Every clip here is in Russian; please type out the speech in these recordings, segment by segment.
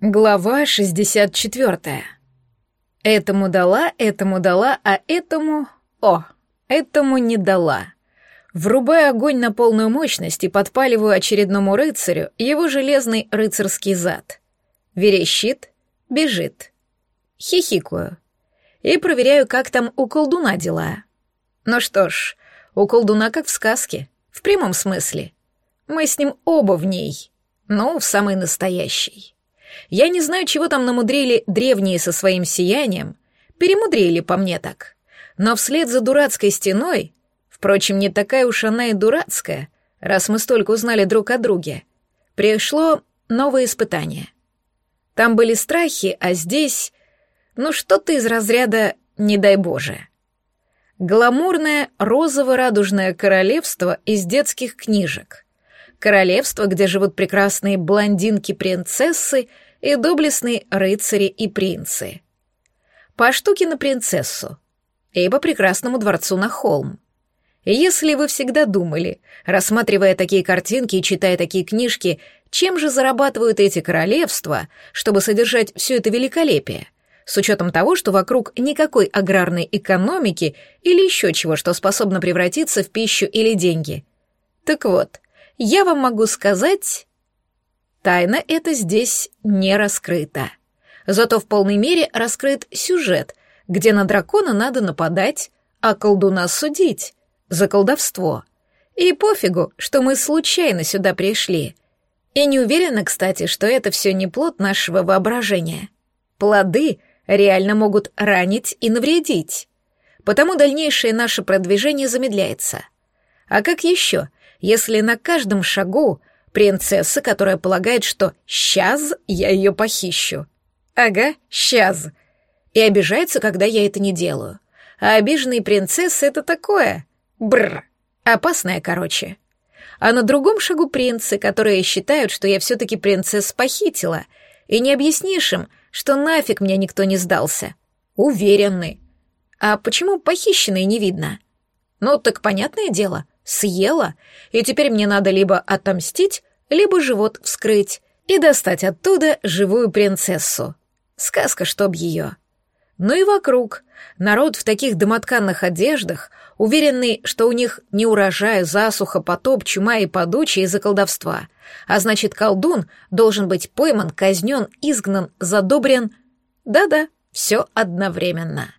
Глава 64. Этому дала, этому дала, а этому... О, этому не дала. Врубаю огонь на полную мощность и подпаливаю очередному рыцарю его железный рыцарский зад. Верещит, бежит. Хихикаю. И проверяю, как там у колдуна дела. Ну что ж, у колдуна как в сказке, в прямом смысле. Мы с ним оба в ней, ну, в самой настоящей. Я не знаю, чего там намудрили древние со своим сиянием, перемудрили по мне так. Но вслед за дурацкой стеной, впрочем, не такая уж она и дурацкая, раз мы столько узнали друг о друге, пришло новое испытание. Там были страхи, а здесь, ну что-то из разряда «не дай Боже». Гламурное розово-радужное королевство из детских книжек. Королевство, где живут прекрасные блондинки-принцессы — и доблестные рыцари и принцы. По штуке на принцессу и по прекрасному дворцу на холм. Если вы всегда думали, рассматривая такие картинки и читая такие книжки, чем же зарабатывают эти королевства, чтобы содержать все это великолепие, с учетом того, что вокруг никакой аграрной экономики или еще чего, что способно превратиться в пищу или деньги. Так вот, я вам могу сказать, Тайна эта здесь не раскрыта. Зато в полной мере раскрыт сюжет, где на дракона надо нападать, а колдуна судить за колдовство. И пофигу, что мы случайно сюда пришли. И не уверена, кстати, что это все не плод нашего воображения. Плоды реально могут ранить и навредить. Потому дальнейшее наше продвижение замедляется. А как еще, если на каждом шагу Принцесса, которая полагает, что «сейчас я ее похищу». Ага, «сейчас». И обижается, когда я это не делаю. А обиженные принцессы — это такое. Бррр. Опасное, короче. А на другом шагу принцы, которые считают, что я все-таки принцесс похитила, и не объяснишь им, что нафиг мне никто не сдался. Уверенны. А почему похищенные не видно? Ну, так понятное дело, съела, и теперь мне надо либо отомстить, либо живот вскрыть и достать оттуда живую принцессу. Сказка, чтоб ее. Ну и вокруг. Народ в таких домотканных одеждах, уверенный, что у них не урожай, засуха, потоп, чума и подучие из-за колдовства. А значит, колдун должен быть пойман, казнен, изгнан, задобрен. Да-да, все одновременно.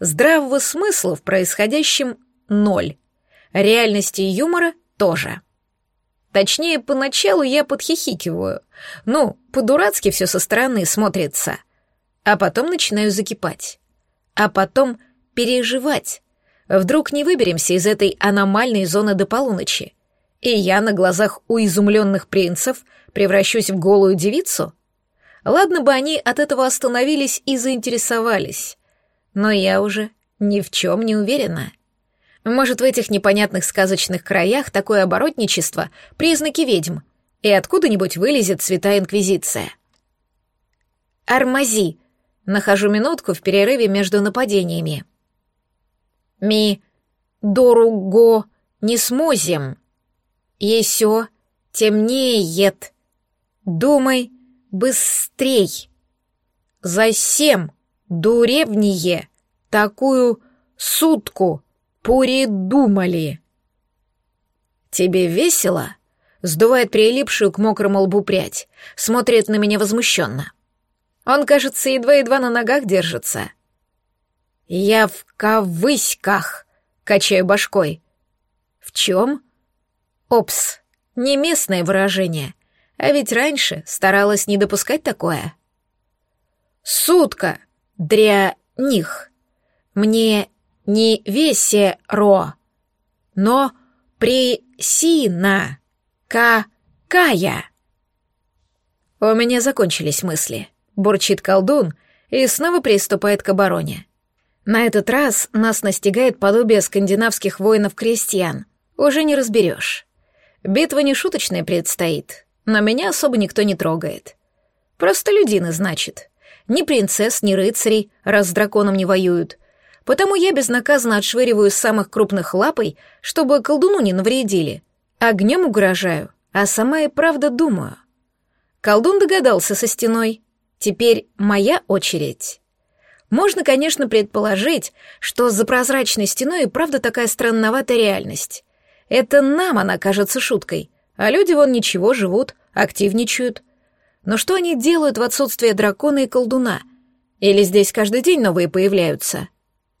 Здравого смысла в происходящем ноль. Реальности и юмора тоже. Точнее, поначалу я подхихикиваю. Ну, по-дурацки все со стороны смотрится. А потом начинаю закипать. А потом переживать. Вдруг не выберемся из этой аномальной зоны до полуночи. И я на глазах у изумленных принцев превращусь в голую девицу? Ладно бы они от этого остановились и заинтересовались. Но я уже ни в чем не уверена. Может, в этих непонятных сказочных краях такое оборотничество — признаки ведьм, и откуда-нибудь вылезет святая инквизиция. Армази. Нахожу минутку в перерыве между нападениями. Ми. Доруго. Не смозим. Есё. Темнеет. Думай быстрей. Засем. Дуревнее. Такую сутку «Придумали!» «Тебе весело?» — сдувает прилипшую к мокрому лбу прядь, смотрит на меня возмущенно. Он, кажется, едва-едва на ногах держится. «Я в кавыськах!» — качаю башкой. «В чем?» «Опс, не местное выражение, а ведь раньше старалась не допускать такое». «Сутка! Дря них! Мне не весеро, но присина, какая. У меня закончились мысли. Бурчит колдун и снова приступает к обороне. На этот раз нас настигает подобие скандинавских воинов-крестьян. Уже не разберешь. Битва не шуточная предстоит, но меня особо никто не трогает. Просто людины, значит. Ни принцесс, ни рыцарей, раз с драконом не воюют — Потому я безнаказанно отшвыриваю самых крупных лапой, чтобы колдуну не навредили. Огнем угрожаю, а сама и правда думаю. Колдун догадался со стеной, Теперь моя очередь. Можно, конечно, предположить, что за прозрачной стеной и правда такая странноватая реальность. Это нам она кажется шуткой, а люди вон ничего, живут, активничают. Но что они делают в отсутствие дракона и колдуна? Или здесь каждый день новые появляются?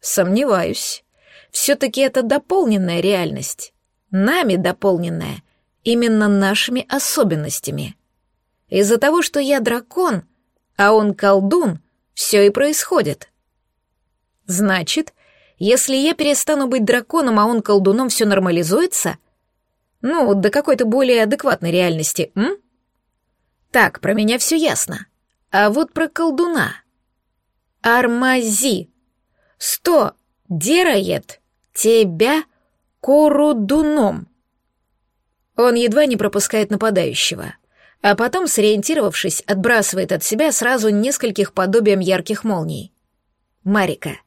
Сомневаюсь. Все-таки это дополненная реальность. Нами дополненная. Именно нашими особенностями. Из-за того, что я дракон, а он колдун, все и происходит. Значит, если я перестану быть драконом, а он колдуном, все нормализуется? Ну, до какой-то более адекватной реальности, м? Так, про меня все ясно. А вот про колдуна. Армази. Сто дерает тебя корудуном. Он едва не пропускает нападающего, а потом, сориентировавшись, отбрасывает от себя сразу нескольких подобием ярких молний. «Марика,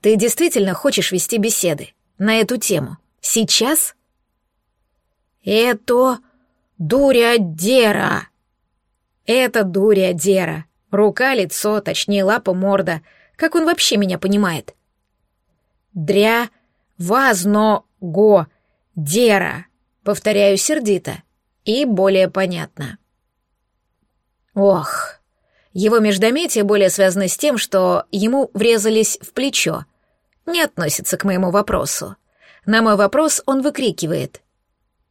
ты действительно хочешь вести беседы на эту тему? Сейчас?» «Это дуря-дера!» «Это дуря-дера. Рука, лицо, точнее лапа, морда. Как он вообще меня понимает?» «Дря, вазно, го, дера», повторяю сердито и более понятно. Ох, его междометие более связано с тем, что ему врезались в плечо. Не относится к моему вопросу. На мой вопрос он выкрикивает.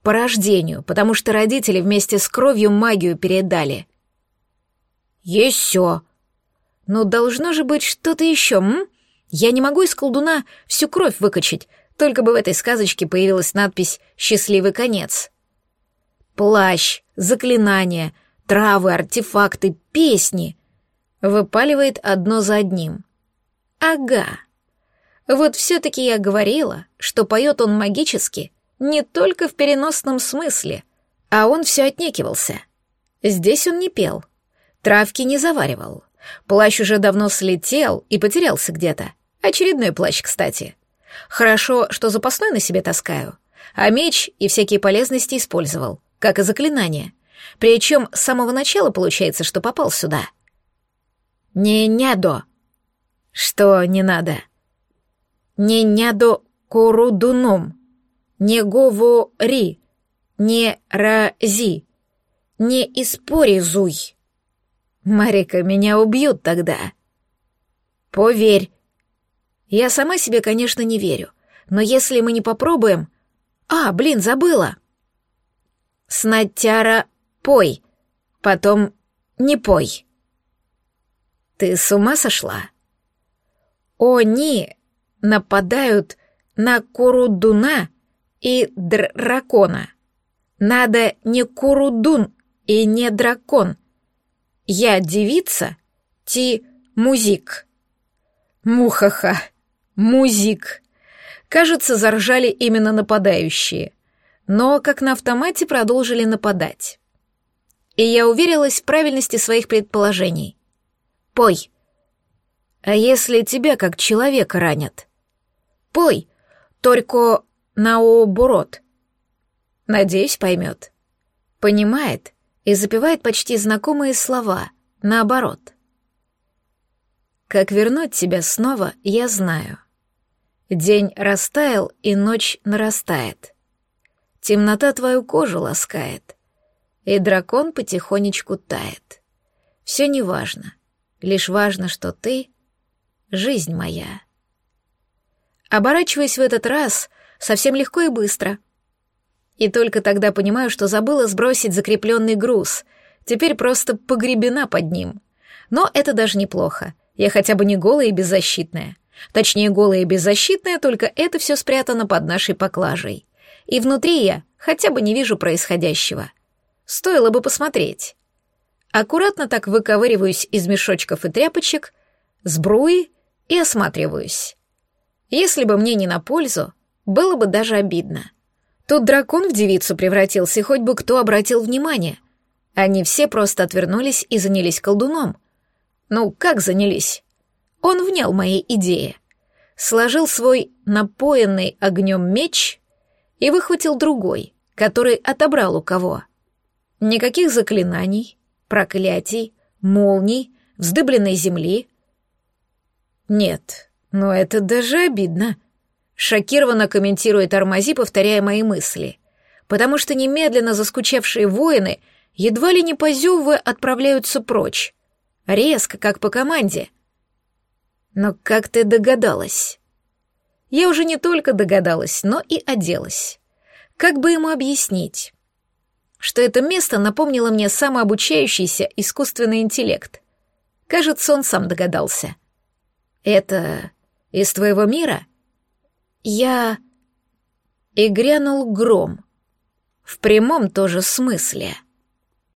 По рождению, потому что родители вместе с кровью магию передали. Еще. Но должно же быть что-то еще, м? Я не могу из колдуна всю кровь выкачать, только бы в этой сказочке появилась надпись «Счастливый конец». Плащ, заклинания — травы, артефакты, песни. Выпаливает одно за одним. Ага. Вот все-таки я говорила, что поет он магически, не только в переносном смысле, а он все отнекивался. Здесь он не пел, травки не заваривал. Плащ уже давно слетел и потерялся где-то. Очередной плащ, кстати. Хорошо, что запасной на себе таскаю, а меч и всякие полезности использовал, как и заклинания — причем с самого начала получается, что попал сюда. Не нядо. Что не надо? Не нядо корудуном. Не говори. Не рази. Не испоризуй. Марика, меня убьют тогда. Поверь. Я сама себе, конечно, не верю. Но если мы не попробуем... А, блин, забыла. Снатяра Пой. Потом не пой. Ты с ума сошла? Они нападают на Курудуна и дракона. Надо не Курудун и не дракон. Я девица, ти музик. Мухаха, музик. Кажется, заржали именно нападающие, но как на автомате продолжили нападать и я уверилась в правильности своих предположений. «Пой». «А если тебя как человека ранят?» «Пой, только наоборот». Надеюсь, поймет. Понимает и запевает почти знакомые слова, наоборот. Как вернуть тебя снова, я знаю. День растаял, и ночь нарастает. Темнота твою кожу ласкает и дракон потихонечку тает. Все неважно, лишь важно, что ты — жизнь моя. Оборачиваясь в этот раз, совсем легко и быстро. И только тогда понимаю, что забыла сбросить закрепленный груз, теперь просто погребена под ним. Но это даже неплохо, я хотя бы не голая и беззащитная. Точнее, голая и беззащитная, только это все спрятано под нашей поклажей. И внутри я хотя бы не вижу происходящего. Стоило бы посмотреть. Аккуратно так выковыриваюсь из мешочков и тряпочек, сбруи и осматриваюсь. Если бы мне не на пользу, было бы даже обидно. Тут дракон в девицу превратился, хоть бы кто обратил внимание. Они все просто отвернулись и занялись колдуном. Ну, как занялись? Он внял моей идее. Сложил свой напоенный огнем меч и выхватил другой, который отобрал у кого — Никаких заклинаний, проклятий, молний, вздыбленной земли. Нет, но это даже обидно. Шокированно комментирует Армази, повторяя мои мысли. Потому что немедленно заскучавшие воины, едва ли не позевывая, отправляются прочь. Резко, как по команде. Но как ты догадалась? Я уже не только догадалась, но и оделась. Как бы ему объяснить? Что это место напомнило мне самообучающийся искусственный интеллект. Кажется, он сам догадался. Это из твоего мира? Я... И грянул гром. В прямом тоже смысле.